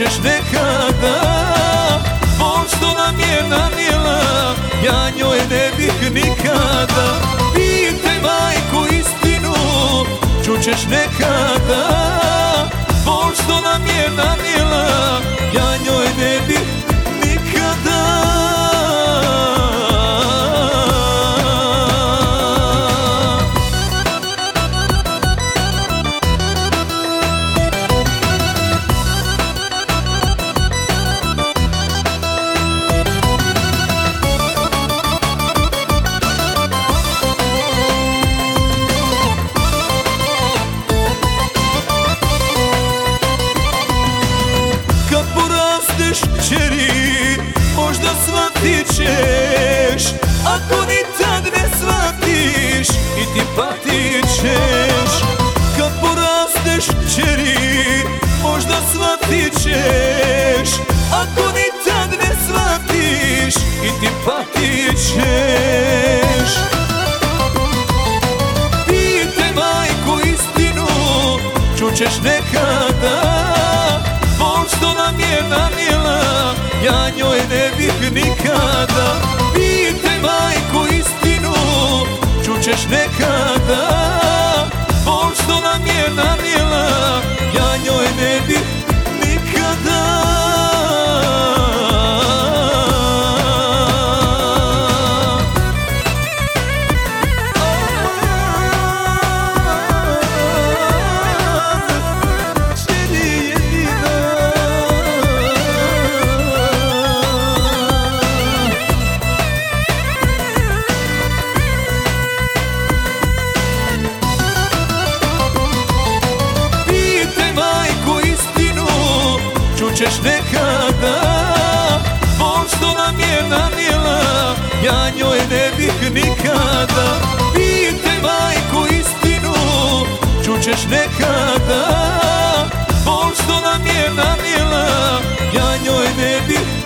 Čućeš nekada? Bol što nam je nanijela Ja njoj ne bih nikada. Pitaj majku istinu Čućeš nekada? Bol što nam je nanijela Ja njoj ne bih Ako ni tad ne shvatiš I ti patit ćeš Kad porasteš čeri Možda shvatit ćeš. Ako ni tad ne shvatiš I ti patit ćeš Pitaj majku istinu Čućeš nekada. Bol što nam je nanijela Ja njoj ne bih nikada Majku istinu Čućeš nekada nećeš nekada? Bol što nam je nanijela Ja njoj ne bih nikada. Pite majku istinu Čućeš nekada? Bol što nam je nanijela Ja njoj ne bih